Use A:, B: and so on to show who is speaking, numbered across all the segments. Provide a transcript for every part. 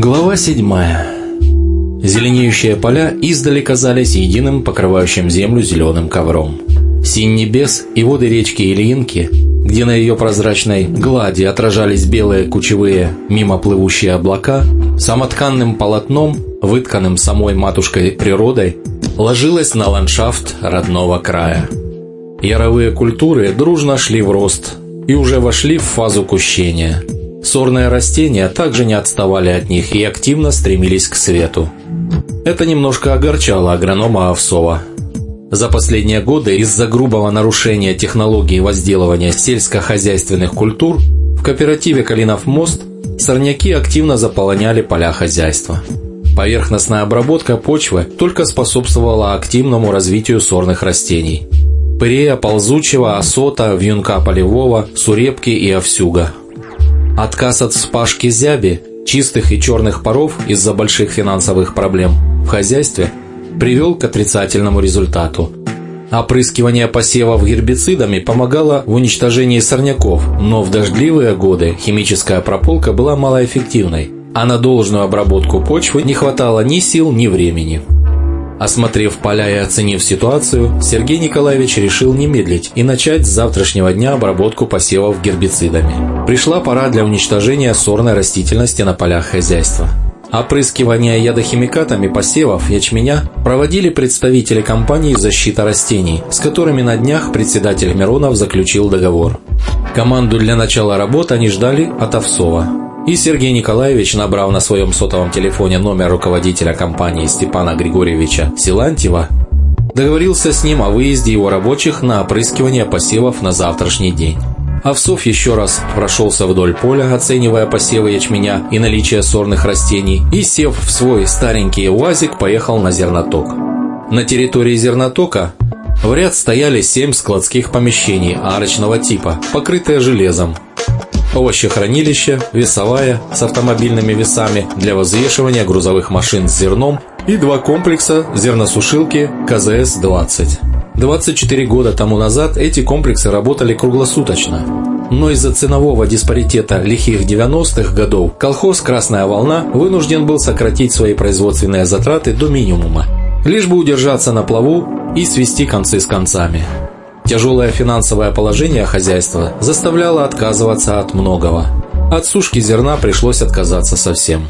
A: Глава седьмая. Зеленеющие поля издали казались единым покрывающим землю зеленым ковром. Синь небес и воды речки Ильинки, где на ее прозрачной глади отражались белые кучевые мимо плывущие облака, самотканным полотном, вытканным самой матушкой природой, ложилась на ландшафт родного края. Яровые культуры дружно шли в рост и уже вошли в фазу кущения – Сорные растения также не отставали от них и активно стремились к свету. Это немножко огорчало агронома Овсова. За последние годы из-за грубого нарушения технологии возделывания сельскохозяйственных культур в кооперативе «Калинов мост» сорняки активно заполоняли поля хозяйства. Поверхностная обработка почвы только способствовала активному развитию сорных растений. Пырея, ползучего, осота, вьюнка полевого, сурепки и овсюга – Отказ от вспашки зяби, чистых и черных паров из-за больших финансовых проблем в хозяйстве привел к отрицательному результату. Опрыскивание посевов гербицидами помогало в уничтожении сорняков, но в дождливые годы химическая прополка была малоэффективной, а на должную обработку почвы не хватало ни сил, ни времени. Осмотрев поля и оценив ситуацию, Сергей Николаевич решил не медлить и начать с завтрашнего дня обработку посевов гербицидами. Пришла пора для уничтожения сорной растительности на полях хозяйства. Опрыскивание ядохимикатами посевов ячменя проводили представители компании «Защита растений», с которыми на днях председатель Миронов заключил договор. Команду для начала работы они ждали от Овсова. И Сергей Николаевич, набрав на своем сотовом телефоне номер руководителя компании Степана Григорьевича Силантьева, договорился с ним о выезде его рабочих на опрыскивание посевов на завтрашний день. Овсов еще раз прошелся вдоль поля, оценивая посевы ячменя и наличие сорных растений, и, сев в свой старенький УАЗик, поехал на зерноток. На территории зернотока в ряд стояли семь складских помещений арочного типа, покрытые железом, овощехранилище, весовая с автомобильными весами для взвешивания грузовых машин с зерном и два комплекса зерносушилки КЗС-20. 24 года тому назад эти комплексы работали круглосуточно. Но из-за ценового диспаритета лихих 90-х годов колхоз «Красная волна» вынужден был сократить свои производственные затраты до минимума, лишь бы удержаться на плаву и свести концы с концами. Тяжелое финансовое положение хозяйства заставляло отказываться от многого. От сушки зерна пришлось отказаться совсем.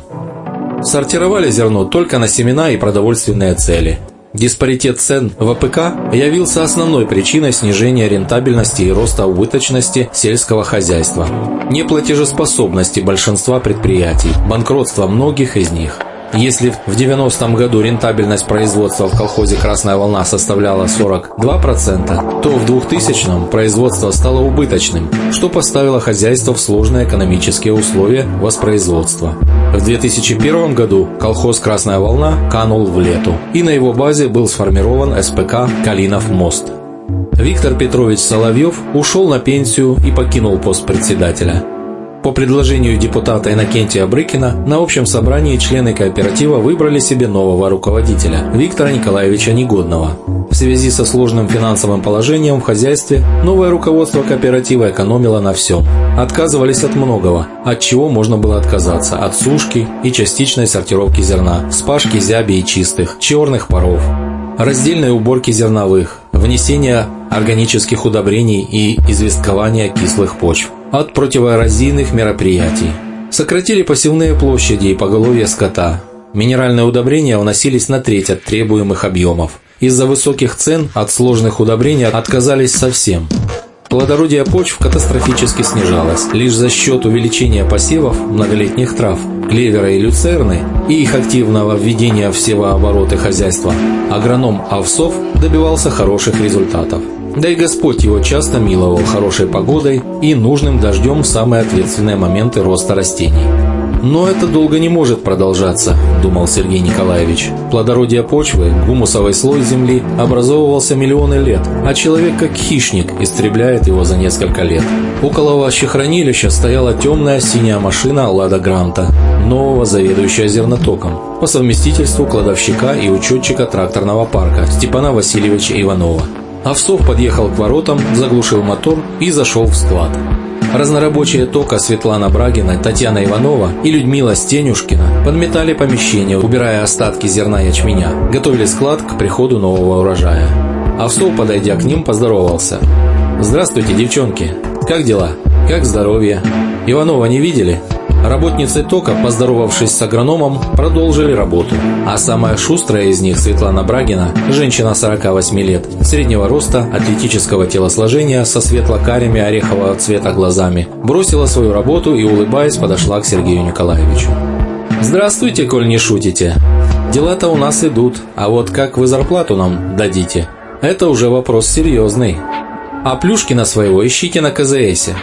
A: Сортировали зерно только на семена и продовольственные цели. Диспаритет цен в АПК явился основной причиной снижения рентабельности и роста убыточности сельского хозяйства, неплатежеспособности большинства предприятий, банкротства многих из них – если в 90-м году рентабельность производства в колхозе «Красная волна» составляла 42%, то в 2000-м производство стало убыточным, что поставило хозяйство в сложные экономические условия воспроизводства. В 2001 году колхоз «Красная волна» канул в лету, и на его базе был сформирован СПК «Калинов мост». Виктор Петрович Соловьев ушел на пенсию и покинул пост председателя – по предложению депутата Иннокентия Брыкина на общем собрании члены кооператива выбрали себе нового руководителя – Виктора Николаевича Негодного. В связи со сложным финансовым положением в хозяйстве новое руководство кооператива экономило на всем. Отказывались от многого, от чего можно было отказаться – от сушки и частичной сортировки зерна, спашки зяби и чистых, черных паров, раздельной уборки зерновых, внесения органических удобрений и известкования кислых почв от противоразийных мероприятий. Сократили посевные площади и поголовье скота. Минеральные удобрения уносились на треть от требуемых объемов. Из-за высоких цен от сложных удобрений отказались совсем. Плодородие почв катастрофически снижалось. Лишь за счет увеличения посевов многолетних трав, клевера и люцерны и их активного введения в севообороты хозяйства, агроном Овсов добивался хороших результатов. Да и Господь его часто миловал хорошей погодой и нужным дождем в самые ответственные моменты роста растений. «Но это долго не может продолжаться», – думал Сергей Николаевич. Плодородие почвы, гумусовый слой земли образовывался миллионы лет, а человек как хищник истребляет его за несколько лет. Около овощехранилища стояла темная синяя машина «Лада Гранта», нового заведующего зернотоком, по совместительству кладовщика и учетчика тракторного парка Степана Васильевича Иванова. Овсов подъехал к воротам, заглушил мотор и зашел в склад. Разнорабочие тока Светлана Брагина, Татьяна Иванова и Людмила Стенюшкина подметали помещение, убирая остатки зерна ячменя, готовили склад к приходу нового урожая. Овсов, подойдя к ним, поздоровался. «Здравствуйте, девчонки! Как дела? Как здоровье? Иванова не видели?» Работницы ТОКа, поздоровавшись с агрономом, продолжили работу. А самая шустрая из них, Светлана Брагина, женщина 48 лет, среднего роста, атлетического телосложения, со светло-карими орехового цвета глазами, бросила свою работу и, улыбаясь, подошла к Сергею Николаевичу. «Здравствуйте, коль не шутите. Дела-то у нас идут, а вот как вы зарплату нам дадите? Это уже вопрос серьезный. А Плюшкина своего ищите на КЗСе.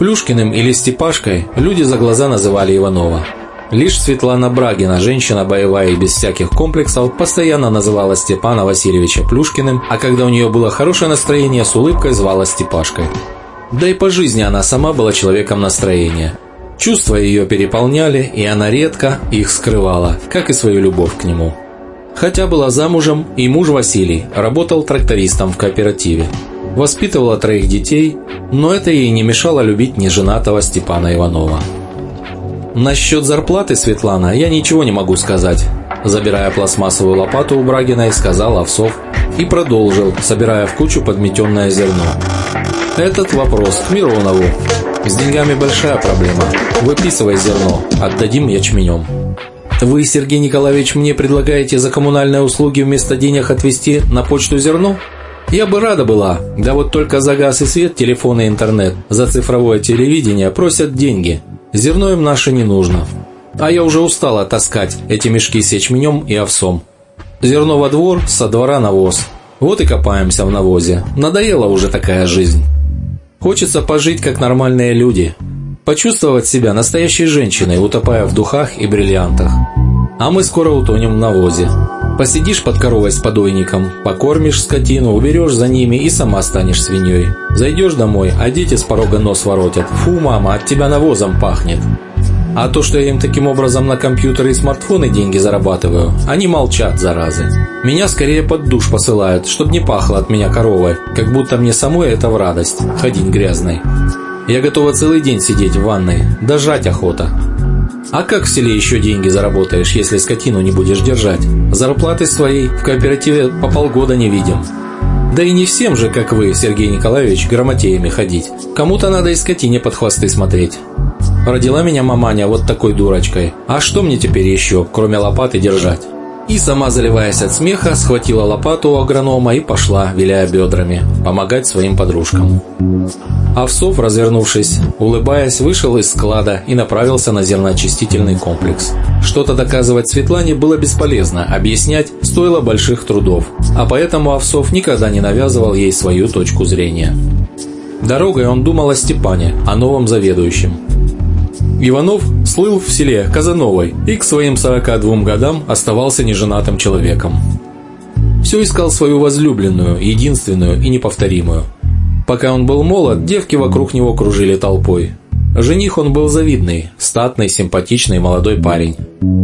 A: Плюшкиным или Степашкой люди за глаза называли Иванова. Лишь Светлана Брагина, женщина боевая и без всяких комплексов, постоянно называла Степана Васильевича Плюшкиным, а когда у нее было хорошее настроение, с улыбкой звала Степашкой. Да и по жизни она сама была человеком настроения. Чувства ее переполняли, и она редко их скрывала, как и свою любовь к нему. Хотя была замужем, и муж Василий работал трактористом в кооперативе. Воспитывала троих детей, но это ей не мешало любить неженатого Степана Иванова. Насчет зарплаты Светлана я ничего не могу сказать. Забирая пластмассовую лопату у Брагиной, сказал Овсов и продолжил, собирая в кучу подметенное зерно. Этот вопрос к Миронову. С деньгами большая проблема. Выписывай зерно, отдадим ячменем. Вы, Сергей Николаевич, мне предлагаете за коммунальные услуги вместо денег отвезти на почту зерно? Я бы рада была, да вот только за газ и свет, телефон и интернет, за цифровое телевидение просят деньги. Зерно им наше не нужно. А я уже устала таскать эти мешки с ячменем и овсом. Зерно во двор, со двора навоз. Вот и копаемся в навозе. Надоела уже такая жизнь. Хочется пожить как нормальные люди. Почувствовать себя настоящей женщиной, утопая в духах и бриллиантах. А мы скоро утонем в навозе. Посидишь под коровой с подойником, покормишь скотину, уберешь за ними и сама станешь свиньей. Зайдешь домой, а дети с порога нос воротят. Фу, мама, от тебя навозом пахнет. А то, что я им таким образом на компьютеры и смартфоны деньги зарабатываю, они молчат, заразы. Меня скорее под душ посылают, чтобы не пахло от меня коровой, как будто мне самой это в радость, ходить грязной. Я готова целый день сидеть в ванной, дожать охота. А как в селе еще деньги заработаешь, если скотину не будешь держать? Зарплаты своей в кооперативе по полгода не видим. Да и не всем же, как вы, Сергей Николаевич, грамотеями ходить. Кому-то надо и скотине под хвосты смотреть. Родила меня маманя вот такой дурочкой. А что мне теперь еще, кроме лопаты, держать? И сама, заливаясь от смеха, схватила лопату у агронома и пошла, виляя бедрами, помогать своим подружкам. Овсов, развернувшись, улыбаясь, вышел из склада и направился на зерноочистительный комплекс. Что-то доказывать Светлане было бесполезно, объяснять стоило больших трудов, а поэтому Овсов никогда не навязывал ей свою точку зрения. Дорогой он думал о Степане, о новом заведующем. Иванов слыл в селе Казановой и к своим 42 годам оставался неженатым человеком. Все искал свою возлюбленную, единственную и неповторимую – Пока он был молод, девки вокруг него кружили толпой. Жених он был завидный, статный, симпатичный молодой парень.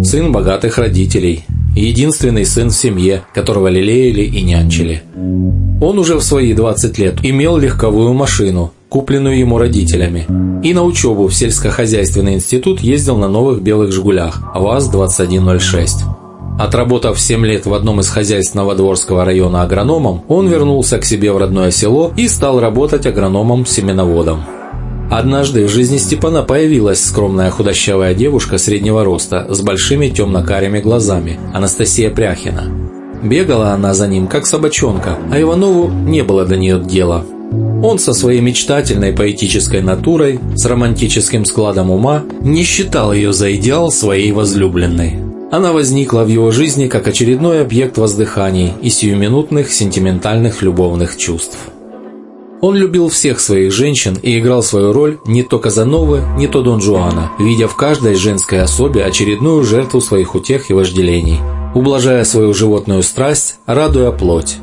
A: Сын богатых родителей. Единственный сын в семье, которого лелеяли и нянчили. Он уже в свои 20 лет имел легковую машину, купленную ему родителями. И на учебу в сельскохозяйственный институт ездил на новых белых «Жигулях» ВАЗ-2106. Отработав 7 лет в одном из хозяйств Новодворского района агрономом, он вернулся к себе в родное село и стал работать агрономом-семеноводом. Однажды в жизни Степана появилась скромная худощавая девушка среднего роста с большими темно-карими глазами, Анастасия Пряхина. Бегала она за ним, как собачонка, а Иванову не было до нее дела. Он со своей мечтательной поэтической натурой, с романтическим складом ума, не считал ее за идеал своей возлюбленной. Она возникла в его жизни как очередной объект воздыханий и сиюминутных сентиментальных любовных чувств. Он любил всех своих женщин и играл свою роль не то Казановы, не то Дон Жуана, видя в каждой женской особе очередную жертву своих утех и вожделений, ублажая свою животную страсть, радуя плоть.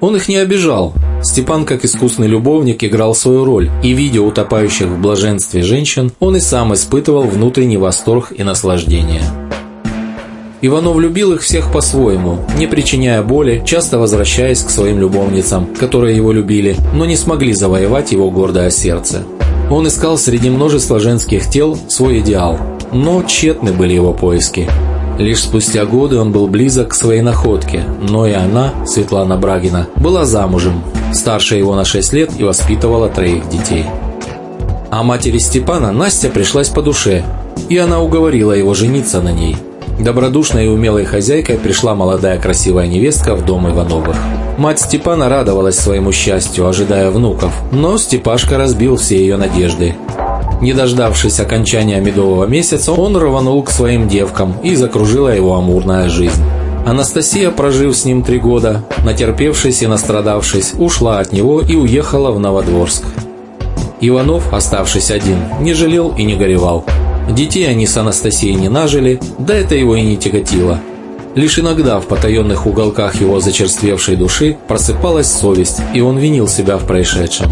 A: Он их не обижал. Степан, как искусный любовник, играл свою роль, и видя утопающих в блаженстве женщин, он и сам испытывал внутренний восторг и наслаждение. Иванов любил их всех по-своему, не причиняя боли, часто возвращаясь к своим любовницам, которые его любили, но не смогли завоевать его гордое сердце. Он искал среди множества женских тел свой идеал, но тщетны были его поиски. Лишь спустя годы он был близок к своей находке, но и она, Светлана Брагина, была замужем, старше его на 6 лет и воспитывала троих детей. А матери Степана Настя пришлась по душе, и она уговорила его жениться на ней – Добродушной и умелой хозяйкой пришла молодая красивая невестка в дом Ивановых. Мать Степана радовалась своему счастью, ожидая внуков, но Степашка разбил все ее надежды. Не дождавшись окончания медового месяца, он рванул к своим девкам и закружила его амурная жизнь. Анастасия, прожив с ним три года, натерпевшись и настрадавшись, ушла от него и уехала в Новодворск. Иванов, оставшись один, не жалел и не горевал. Детей они с Анастасией не нажили, да это его и не тяготило. Лишь иногда в потаенных уголках его зачерствевшей души просыпалась совесть, и он винил себя в происшедшем.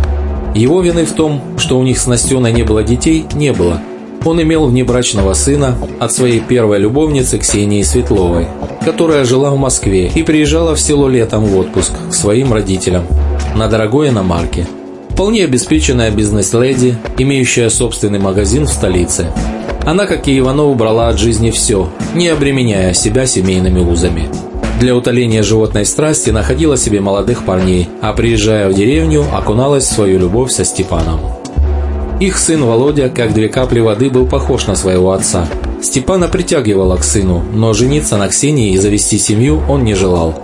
A: Его вины в том, что у них с Настеной не было детей, не было. Он имел внебрачного сына от своей первой любовницы Ксении Светловой, которая жила в Москве и приезжала в село летом в отпуск к своим родителям на дорогой иномарке. Вполне обеспеченная бизнес-леди, имеющая собственный магазин в столице – она, как и Иванов, брала от жизни все, не обременяя себя семейными узами. Для утоления животной страсти находила себе молодых парней, а приезжая в деревню, окуналась в свою любовь со Степаном. Их сын Володя, как две капли воды, был похож на своего отца. Степана притягивала к сыну, но жениться на Ксении и завести семью он не желал.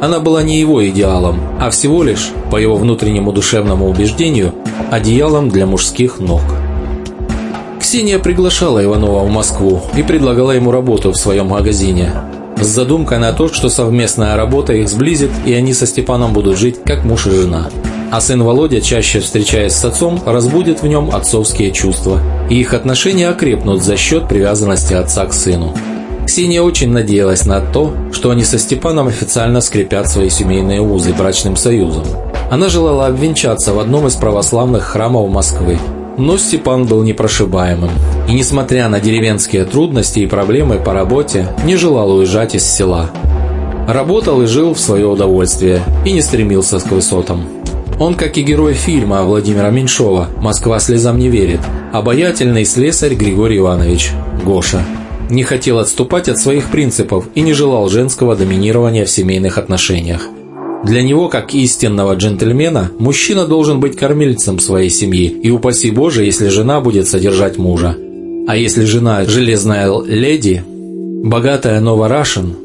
A: Она была не его идеалом, а всего лишь, по его внутреннему душевному убеждению, одеялом для мужских ног. Ксения приглашала Иванова в Москву и предлагала ему работу в своем магазине. С задумкой на то, что совместная работа их сблизит, и они со Степаном будут жить как муж и жена. А сын Володя, чаще встречаясь с отцом, разбудит в нем отцовские чувства. И их отношения окрепнут за счет привязанности отца к сыну. Ксения очень надеялась на то, что они со Степаном официально скрепят свои семейные узы брачным союзом. Она желала обвенчаться в одном из православных храмов Москвы, но Степан был непрошибаемым. И несмотря на деревенские трудности и проблемы по работе, не желал уезжать из села. Работал и жил в свое удовольствие, и не стремился к высотам. Он, как и герой фильма Владимира Меньшова «Москва слезам не верит», обаятельный слесарь Григорий Иванович, Гоша. Не хотел отступать от своих принципов и не желал женского доминирования в семейных отношениях. Для него, как истинного джентльмена, мужчина должен быть кормильцем своей семьи, и упаси Боже, если жена будет содержать мужа. А если жена – железная леди, богатая новорашен,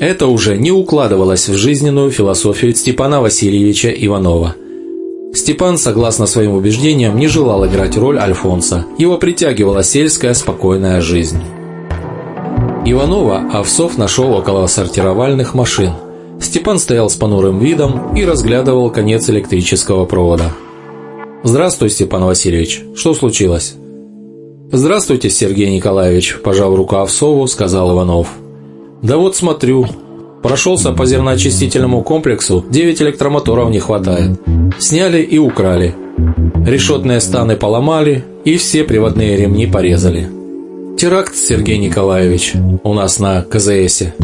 A: это уже не укладывалось в жизненную философию Степана Васильевича Иванова. Степан, согласно своим убеждениям, не желал играть роль Альфонса. Его притягивала сельская спокойная жизнь. Иванова Овсов нашел около сортировальных машин – Степан стоял с понурым видом и разглядывал конец электрического провода. «Здравствуй, Степан Васильевич. Что случилось?» «Здравствуйте, Сергей Николаевич», – пожал руку Овсову, сказал Иванов. «Да вот смотрю. Прошелся по зерноочистительному комплексу, 9 электромоторов не хватает. Сняли и украли. Решетные станы поломали и все приводные ремни порезали. Теракт, Сергей Николаевич, у нас на КЗСе.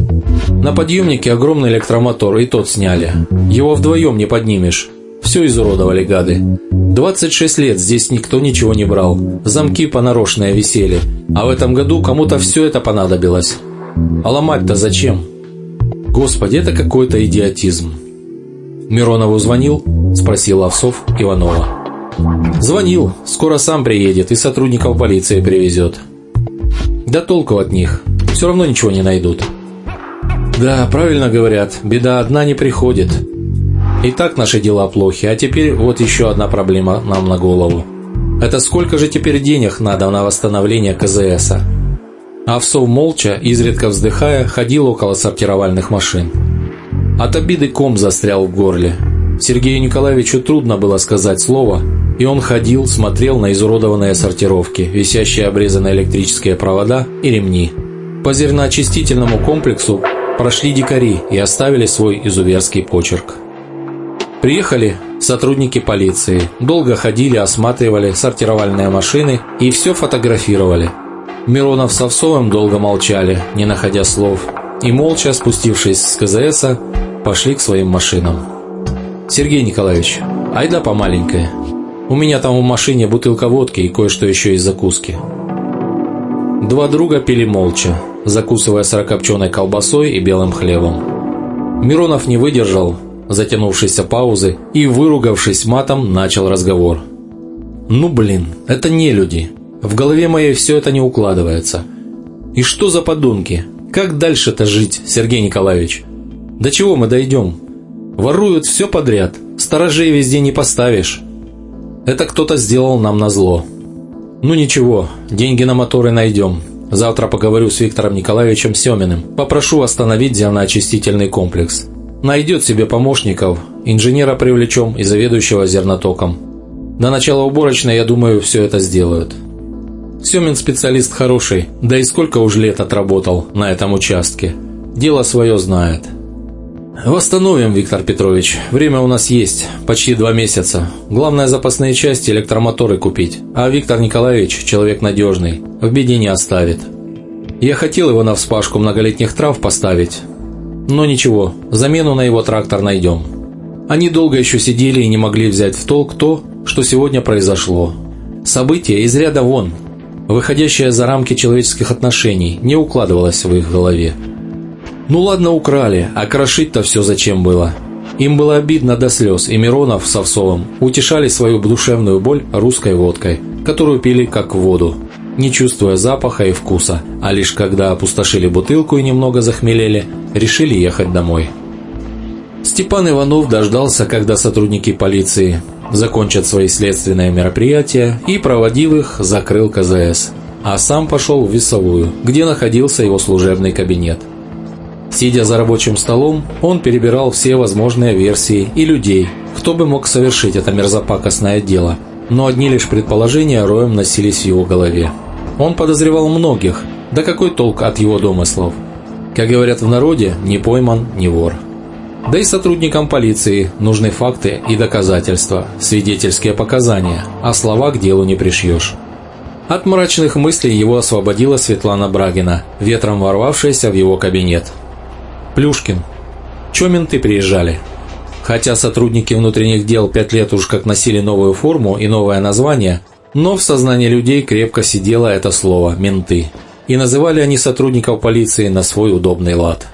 A: На подъемнике огромный электромотор, и тот сняли. Его вдвоем не поднимешь. Все изуродовали гады. 26 лет здесь никто ничего не брал. Замки понарошные висели. А в этом году кому-то все это понадобилось. А ломать-то зачем? Господи, это какой-то идиотизм. Миронову звонил? Спросил Овсов Иванова. Звонил. Скоро сам приедет и сотрудников полиции привезет. Да толку от них. Все равно ничего не найдут. Да, правильно говорят, беда одна не приходит. И так наши дела плохи, а теперь вот еще одна проблема нам на голову. Это сколько же теперь денег надо на восстановление КЗСа? Овсов молча, изредка вздыхая, ходил около сортировальных машин. От обиды ком застрял в горле. Сергею Николаевичу трудно было сказать слово, и он ходил, смотрел на изуродованные сортировки, висящие обрезанные электрические провода и ремни. По зерноочистительному комплексу прошли дикари и оставили свой изуверский почерк. Приехали сотрудники полиции, долго ходили, осматривали сортировальные машины и все фотографировали. Миронов с Овсовым долго молчали, не находя слов, и молча, спустившись с КЗСа, пошли к своим машинам. «Сергей Николаевич, айда по маленькой. У меня там в машине бутылка водки и кое-что еще из закуски». Два друга пили молча, закусывая сырокопченой колбасой и белым хлебом. Миронов не выдержал затянувшейся паузы и, выругавшись матом, начал разговор. «Ну блин, это не люди. В голове моей все это не укладывается. И что за подонки? Как дальше-то жить, Сергей Николаевич? До чего мы дойдем? Воруют все подряд, сторожей везде не поставишь. Это кто-то сделал нам на зло. Ну ничего, деньги на моторы найдем. Завтра поговорю с Виктором Николаевичем Семиным. Попрошу остановить зерноочистительный комплекс. Найдет себе помощников, инженера привлечем и заведующего зернотоком. До начала уборочной, я думаю, все это сделают. Семин специалист хороший, да и сколько уж лет отработал на этом участке. Дело свое знает. Восстановим, Виктор Петрович. Время у нас есть. Почти два месяца. Главное запасные части, электромоторы купить. А Виктор Николаевич человек надежный. В беде не оставит. Я хотел его на вспашку многолетних трав поставить. Но ничего, замену на его трактор найдем. Они долго еще сидели и не могли взять в толк то, что сегодня произошло. Событие из ряда вон, выходящее за рамки человеческих отношений, не укладывалось в их голове. Ну ладно, украли, а крошить-то все зачем было? Им было обидно до слез, и Миронов с Овсовым утешали свою душевную боль русской водкой, которую пили как воду, не чувствуя запаха и вкуса, а лишь когда опустошили бутылку и немного захмелели, решили ехать домой. Степан Иванов дождался, когда сотрудники полиции закончат свои следственные мероприятия и, проводив их, закрыл КЗС, а сам пошел в весовую, где находился его служебный кабинет – Сидя за рабочим столом, он перебирал все возможные версии и людей, кто бы мог совершить это мерзопакостное дело, но одни лишь предположения роем носились в его голове. Он подозревал многих, да какой толк от его домыслов? Как говорят в народе, не пойман, не вор. Да и сотрудникам полиции нужны факты и доказательства, свидетельские показания, а слова к делу не пришьешь. От мрачных мыслей его освободила Светлана Брагина, ветром ворвавшаяся в его кабинет. Плюшкин. Чё менты приезжали? Хотя сотрудники внутренних дел пять лет уж как носили новую форму и новое название, но в сознании людей крепко сидело это слово «менты». И называли они сотрудников полиции на свой удобный лад.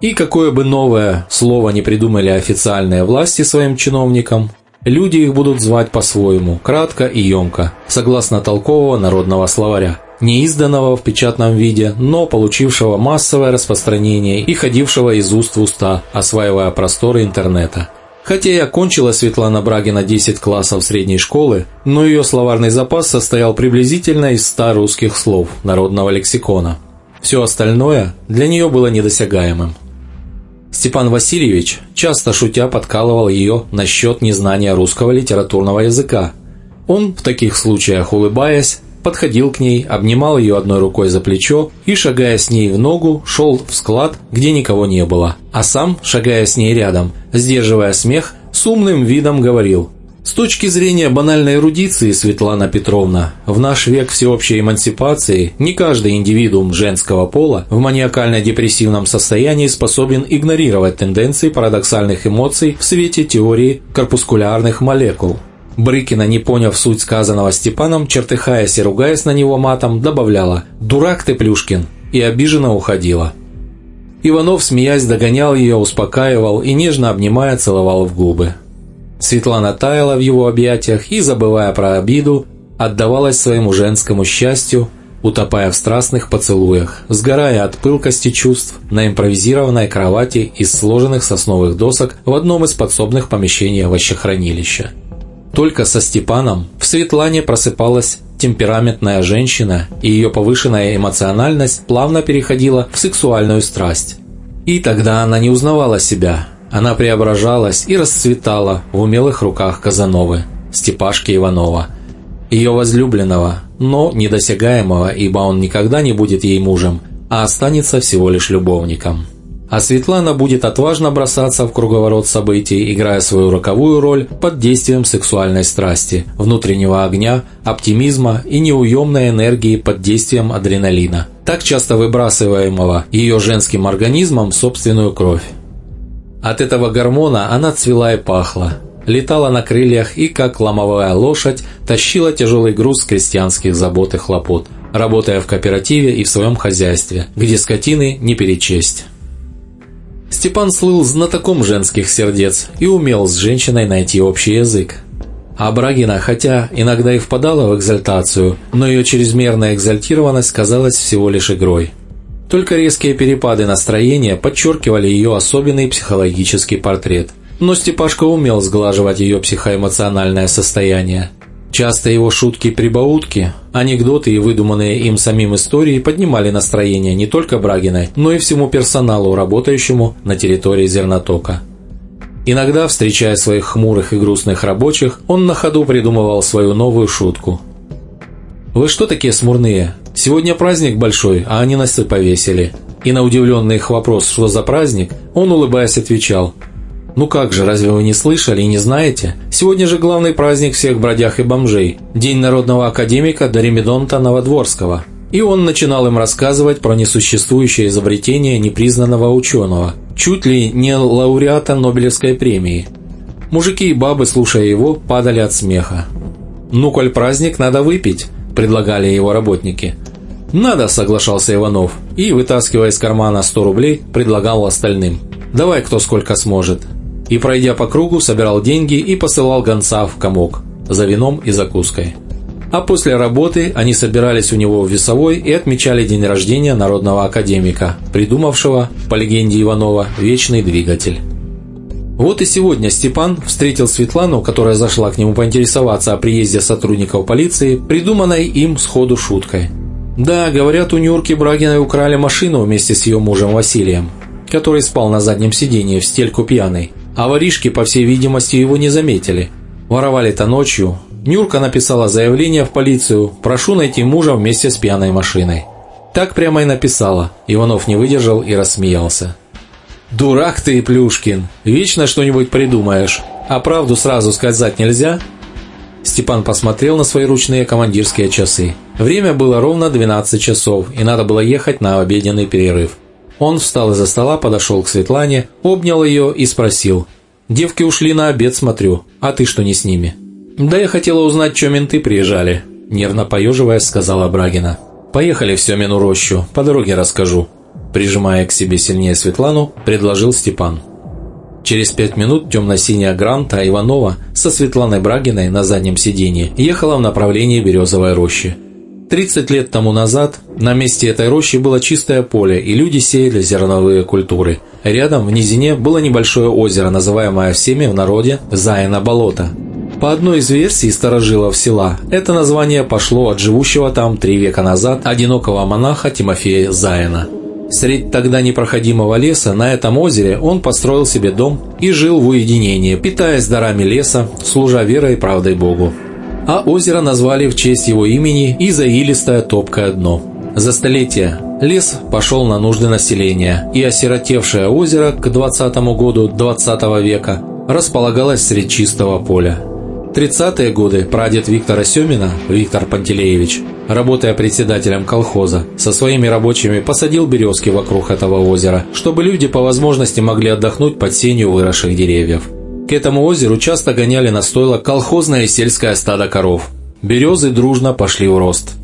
A: И какое бы новое слово не придумали официальные власти своим чиновникам, люди их будут звать по-своему, кратко и емко, согласно толкового народного словаря не изданного в печатном виде, но получившего массовое распространение и ходившего из уст в уста, осваивая просторы интернета. Хотя и окончила Светлана Брагина 10 классов средней школы, но ее словарный запас состоял приблизительно из 100 русских слов народного лексикона. Все остальное для нее было недосягаемым. Степан Васильевич часто шутя подкалывал ее насчет незнания русского литературного языка. Он в таких случаях, улыбаясь, подходил к ней, обнимал ее одной рукой за плечо и, шагая с ней в ногу, шел в склад, где никого не было, а сам, шагая с ней рядом, сдерживая смех, с умным видом говорил с точки зрения банальной эрудиции, Светлана Петровна, в наш век всеобщей эмансипации не каждый индивидуум женского пола в маниакально-депрессивном состоянии способен игнорировать тенденции парадоксальных эмоций в свете теории корпускулярных молекул. Брыкина, не поняв суть сказанного Степаном, чертыхаясь и ругаясь на него матом, добавляла «Дурак ты, Плюшкин!» и обиженно уходила. Иванов, смеясь, догонял ее, успокаивал и, нежно обнимая, целовал в губы. Светлана таяла в его объятиях и, забывая про обиду, отдавалась своему женскому счастью, утопая в страстных поцелуях, сгорая от пылкости чувств на импровизированной кровати из сложенных сосновых досок в одном из подсобных помещений овощехранилища. Только со Степаном в Светлане просыпалась темпераментная женщина, и ее повышенная эмоциональность плавно переходила в сексуальную страсть. И тогда она не узнавала себя. Она преображалась и расцветала в умелых руках Казановы, Степашки Иванова, ее возлюбленного, но недосягаемого, ибо он никогда не будет ей мужем, а останется всего лишь любовником. А Светлана будет отважно бросаться в круговорот событий, играя свою роковую роль под действием сексуальной страсти, внутреннего огня, оптимизма и неуемной энергии под действием адреналина, так часто выбрасываемого ее женским организмом в собственную кровь. От этого гормона она цвела и пахла. летала на крыльях и, как ломовая лошадь, тащила тяжелый груз крестьянских забот и хлопот, работая в кооперативе и в своем хозяйстве, где скотины не перечесть. Степан слыл знатоком женских сердец и умел с женщиной найти общий язык. А Брагина, хотя иногда и впадала в экзальтацию, но ее чрезмерная экзальтированность казалась всего лишь игрой. Только резкие перепады настроения подчеркивали ее особенный психологический портрет. Но Степашка умел сглаживать ее психоэмоциональное состояние. Часто его шутки-прибаутки, анекдоты и выдуманные им самим истории поднимали настроение не только Брагиной, но и всему персоналу, работающему на территории зернотока. Иногда, встречая своих хмурых и грустных рабочих, он на ходу придумывал свою новую шутку. «Вы что такие смурные? Сегодня праздник большой, а они нас и повесили». И на удивленный их вопрос, что за праздник, он, улыбаясь, отвечал – ну как же, разве вы не слышали и не знаете? Сегодня же главный праздник всех бродяг и бомжей – День народного академика Доремедонта Новодворского. И он начинал им рассказывать про несуществующее изобретение непризнанного ученого, чуть ли не лауреата Нобелевской премии. Мужики и бабы, слушая его, падали от смеха. «Ну, коль праздник, надо выпить», – предлагали его работники. «Надо», – соглашался Иванов, и, вытаскивая из кармана 100 рублей, предлагал остальным. «Давай кто сколько сможет» и, пройдя по кругу, собирал деньги и посылал гонца в комок за вином и закуской. А после работы они собирались у него в весовой и отмечали день рождения народного академика, придумавшего, по легенде Иванова, вечный двигатель. Вот и сегодня Степан встретил Светлану, которая зашла к нему поинтересоваться о приезде сотрудников полиции, придуманной им сходу шуткой. Да, говорят, у Нюрки Брагиной украли машину вместе с ее мужем Василием, который спал на заднем сиденье в стельку пьяный. А воришки, по всей видимости, его не заметили. Воровали-то ночью. Нюрка написала заявление в полицию «Прошу найти мужа вместе с пьяной машиной». Так прямо и написала. Иванов не выдержал и рассмеялся. «Дурак ты, Плюшкин! Вечно что-нибудь придумаешь. А правду сразу сказать нельзя?» Степан посмотрел на свои ручные командирские часы. Время было ровно 12 часов, и надо было ехать на обеденный перерыв. Он встал из-за стола, подошел к Светлане, обнял ее и спросил. «Девки ушли на обед, смотрю. А ты что не с ними?» «Да я хотела узнать, что менты приезжали», – нервно поеживаясь, сказала Брагина. «Поехали в Семену рощу, по дороге расскажу». Прижимая к себе сильнее Светлану, предложил Степан. Через пять минут темно-синяя Гранта Иванова со Светланой Брагиной на заднем сиденье ехала в направлении Березовой рощи. 30 лет тому назад на месте этой рощи было чистое поле, и люди сеяли зерновые культуры. Рядом в низине было небольшое озеро, называемое всеми в народе Заяна болото. По одной из версий старожилов села, это название пошло от живущего там три века назад одинокого монаха Тимофея Заяна. Средь тогда непроходимого леса на этом озере он построил себе дом и жил в уединении, питаясь дарами леса, служа верой и правдой Богу а озеро назвали в честь его имени и заилистое топкое дно. За столетия лес пошел на нужды населения, и осиротевшее озеро к 20 году 20 века располагалось среди чистого поля. 30-е годы прадед Виктора Семина, Виктор Пантелеевич, работая председателем колхоза, со своими рабочими посадил березки вокруг этого озера, чтобы люди по возможности могли отдохнуть под сенью выросших деревьев. К этому озеру часто гоняли на стойло колхозное и сельское стадо коров. Березы дружно пошли в рост.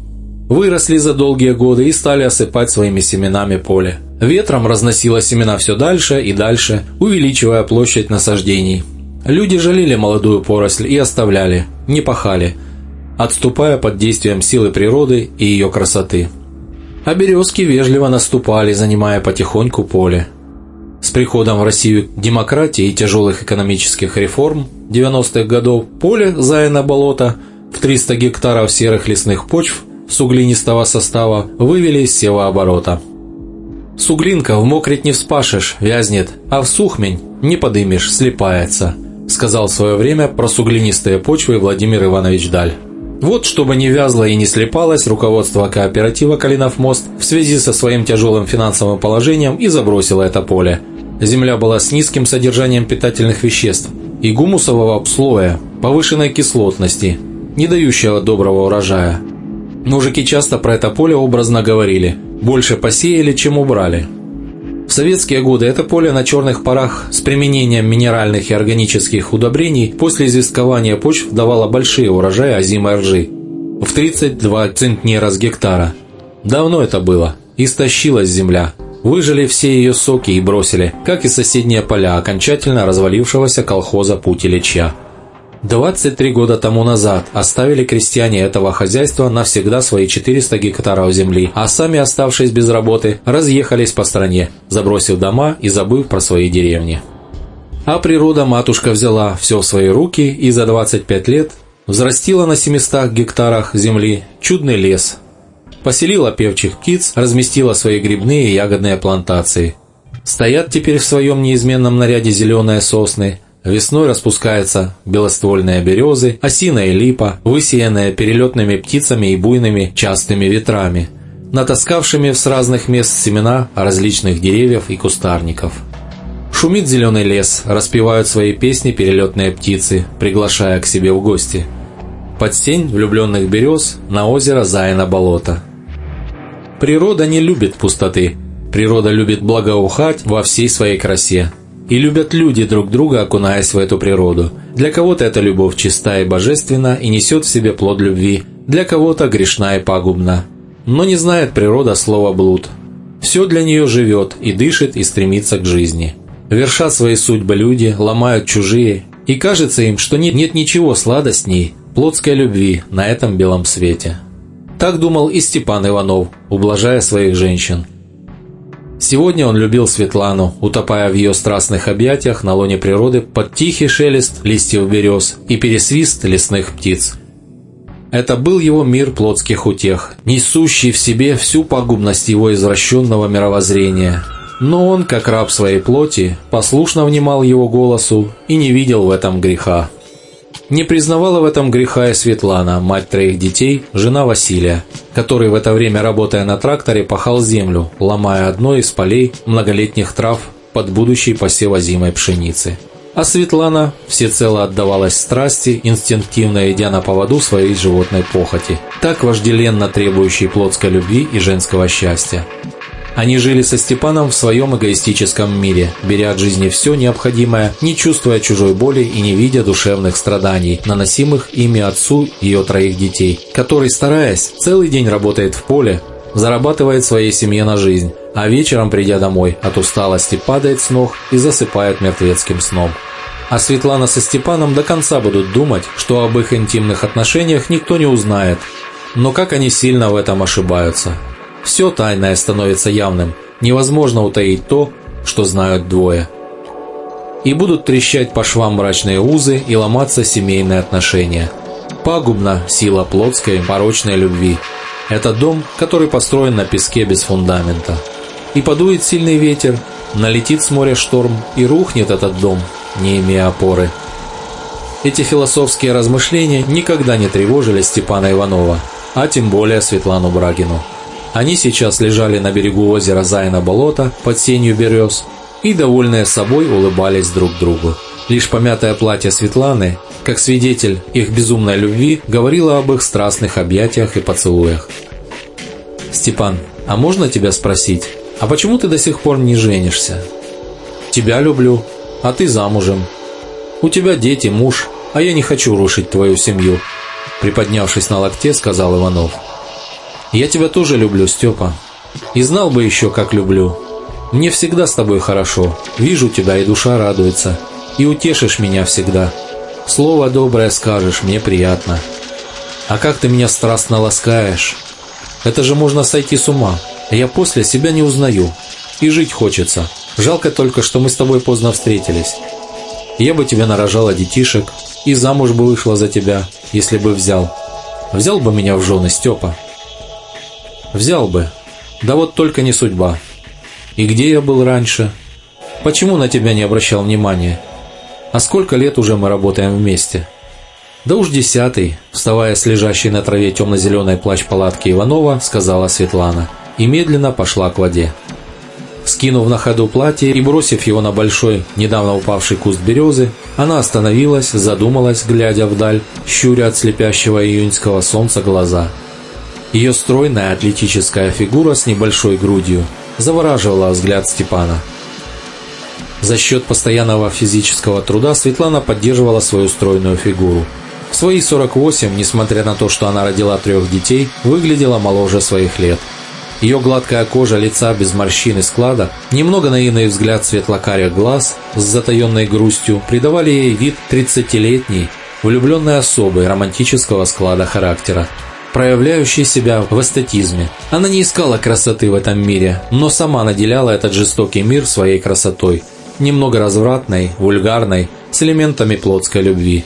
A: Выросли за долгие годы и стали осыпать своими семенами поле. Ветром разносило семена все дальше и дальше, увеличивая площадь насаждений. Люди жалели молодую поросль и оставляли, не пахали, отступая под действием силы природы и ее красоты. А березки вежливо наступали, занимая потихоньку поле. С приходом в Россию демократии и тяжелых экономических реформ 90-х годов поле Заяна болота в 300 гектаров серых лесных почв с углинистого состава вывели из севооборота. «Суглинка в мокрить не вспашешь, вязнет, а в сухмень не подымешь, слепается», сказал в свое время про суглинистые почвы Владимир Иванович Даль. Вот, чтобы не вязло и не слепалось, руководство кооператива «Калинов мост» в связи со своим тяжелым финансовым положением и забросило это поле – Земля была с низким содержанием питательных веществ и гумусового слоя, повышенной кислотности, не дающего доброго урожая. Мужики часто про это поле образно говорили «больше посеяли, чем убрали». В советские годы это поле на черных парах с применением минеральных и органических удобрений после известкования почв давало большие урожаи озимой ржи в 32 центнера с гектара. Давно это было. Истощилась земля. Выжили все ее соки и бросили, как и соседние поля окончательно развалившегося колхоза «Путь Ильича». 23 года тому назад оставили крестьяне этого хозяйства навсегда свои 400 гектаров земли, а сами, оставшись без работы, разъехались по стране, забросив дома и забыв про свои деревни. А природа матушка взяла все в свои руки и за 25 лет взрастила на 700 гектарах земли чудный лес. Поселила певчих птиц, разместила свои грибные и ягодные плантации. Стоят теперь в своем неизменном наряде зеленые сосны – Весной распускаются белоствольные березы, осина и липа, высеянные перелетными птицами и буйными частыми ветрами, натаскавшими с разных мест семена различных деревьев и кустарников. Шумит зеленый лес, распевают свои песни перелетные птицы, приглашая к себе в гости. Под сень влюбленных берез на озеро Заяна болото. Природа не любит пустоты, природа любит благоухать во всей своей красе – и любят люди друг друга, окунаясь в эту природу. Для кого-то эта любовь чиста и божественна и несет в себе плод любви, для кого-то грешна и пагубна. Но не знает природа слова «блуд». Все для нее живет и дышит и стремится к жизни. Вершат свои судьбы люди, ломают чужие, и кажется им, что нет, нет ничего сладостней плотской любви на этом белом свете. Так думал и Степан Иванов, ублажая своих женщин. Сегодня он любил Светлану, утопая в ее страстных объятиях на лоне природы под тихий шелест листьев берез и пересвист лесных птиц. Это был его мир плотских утех, несущий в себе всю пагубность его извращенного мировоззрения. Но он, как раб своей плоти, послушно внимал его голосу и не видел в этом греха. Не признавала в этом греха и Светлана, мать троих детей, жена Василия, который в это время, работая на тракторе, пахал землю, ломая одно из полей многолетних трав под будущий посев озимой пшеницы. А Светлана всецело отдавалась страсти, инстинктивно идя на поводу своей животной похоти, так вожделенно требующей плотской любви и женского счастья. Они жили со Степаном в своем эгоистическом мире, беря от жизни все необходимое, не чувствуя чужой боли и не видя душевных страданий, наносимых ими отцу ее троих детей, который, стараясь, целый день работает в поле, зарабатывает своей семье на жизнь, а вечером, придя домой, от усталости падает с ног и засыпает мертвецким сном. А Светлана со Степаном до конца будут думать, что об их интимных отношениях никто не узнает. Но как они сильно в этом ошибаются. Все тайное становится явным, невозможно утаить то, что знают двое. И будут трещать по швам мрачные узы и ломаться семейные отношения. Пагубна сила плотской порочной любви. Это дом, который построен на песке без фундамента. И подует сильный ветер, налетит с моря шторм, и рухнет этот дом, не имея опоры. Эти философские размышления никогда не тревожили Степана Иванова, а тем более Светлану Брагину. Они сейчас лежали на берегу озера Зайна болота под сенью берез и, довольные собой, улыбались друг другу. Лишь помятое платье Светланы, как свидетель их безумной любви, говорило об их страстных объятиях и поцелуях. «Степан, а можно тебя спросить, а почему ты до сих пор не женишься?» «Тебя люблю, а ты замужем. У тебя дети, муж, а я не хочу рушить твою семью», приподнявшись на локте, сказал Иванов. Я тебя тоже люблю, Степа. И знал бы еще, как люблю. Мне всегда с тобой хорошо. Вижу тебя, и душа радуется. И утешишь меня всегда. Слово доброе скажешь, мне приятно. А как ты меня страстно ласкаешь. Это же можно сойти с ума. Я после себя не узнаю. И жить хочется. Жалко только, что мы с тобой поздно встретились. Я бы тебе нарожала детишек, и замуж бы вышла за тебя, если бы взял. Взял бы меня в жены, Степа. Взял бы. Да вот только не судьба. И где я был раньше? Почему на тебя не обращал внимания? А сколько лет уже мы работаем вместе? Да уж десятый, вставая с лежащей на траве темно-зеленой плащ-палатки Иванова, сказала Светлана и медленно пошла к воде. Скинув на ходу платье и бросив его на большой, недавно упавший куст березы, она остановилась, задумалась, глядя вдаль, щуря от слепящего июньского солнца глаза – ее стройная атлетическая фигура с небольшой грудью, завораживала взгляд Степана. За счет постоянного физического труда Светлана поддерживала свою стройную фигуру. В свои 48, несмотря на то, что она родила трех детей, выглядела моложе своих лет. Ее гладкая кожа лица без морщин и склада, немного наивный взгляд светлокарих глаз с затаенной грустью придавали ей вид 30-летней, влюбленной особой романтического склада характера, проявляющей себя в эстетизме. Она не искала красоты в этом мире, но сама наделяла этот жестокий мир своей красотой, немного развратной, вульгарной, с элементами плотской любви.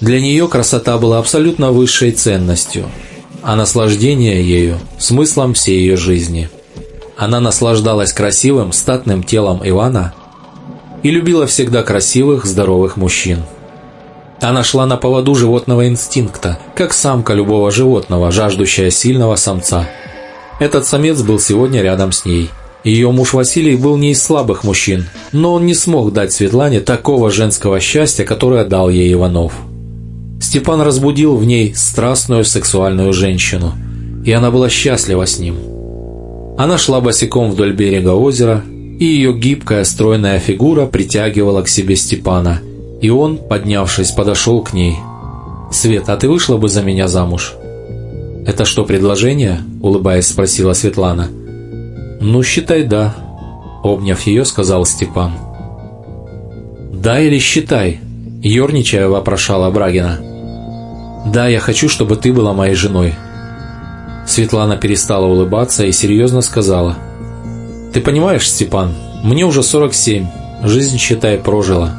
A: Для нее красота была абсолютно высшей ценностью, а наслаждение ею – смыслом всей ее жизни. Она наслаждалась красивым, статным телом Ивана и любила всегда красивых, здоровых мужчин. Она шла на поводу животного инстинкта, как самка любого животного, жаждущая сильного самца. Этот самец был сегодня рядом с ней. Ее муж Василий был не из слабых мужчин, но он не смог дать Светлане такого женского счастья, которое дал ей Иванов. Степан разбудил в ней страстную сексуальную женщину, и она была счастлива с ним. Она шла босиком вдоль берега озера, и ее гибкая стройная фигура притягивала к себе Степана – и он, поднявшись, подошел к ней. «Свет, а ты вышла бы за меня замуж?» «Это что, предложение?» – улыбаясь, спросила Светлана. «Ну, считай, да», – обняв ее, сказал Степан. «Да или считай?» – ерничая вопрошала Брагина. «Да, я хочу, чтобы ты была моей женой». Светлана перестала улыбаться и серьезно сказала. «Ты понимаешь, Степан, мне уже 47, жизнь, считай, прожила.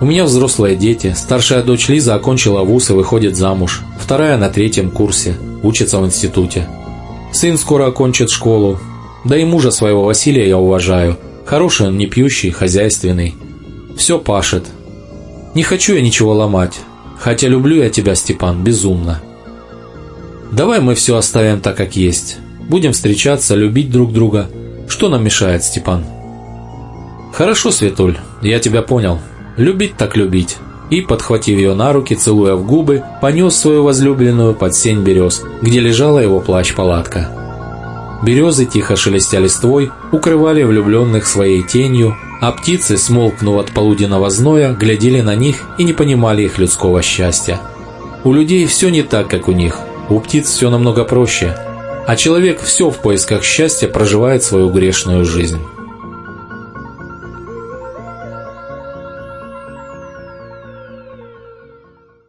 A: У меня взрослые дети. Старшая дочь Лиза окончила вуз и выходит замуж. Вторая на третьем курсе. Учится в институте. Сын скоро окончит школу. Да и мужа своего Василия я уважаю. Хороший он, не пьющий, хозяйственный. Все пашет. Не хочу я ничего ломать. Хотя люблю я тебя, Степан, безумно. Давай мы все оставим так, как есть. Будем встречаться, любить друг друга. Что нам мешает, Степан? Хорошо, Светуль, я тебя понял. Любить так любить. И, подхватив ее на руки, целуя в губы, понес свою возлюбленную под сень берез, где лежала его плащ-палатка. Березы, тихо шелестя листвой, укрывали влюбленных своей тенью, а птицы, смолкнув от полуденного зноя, глядели на них и не понимали их людского счастья. У людей все не так, как у них, у птиц все намного проще, а человек все в поисках счастья проживает свою грешную жизнь.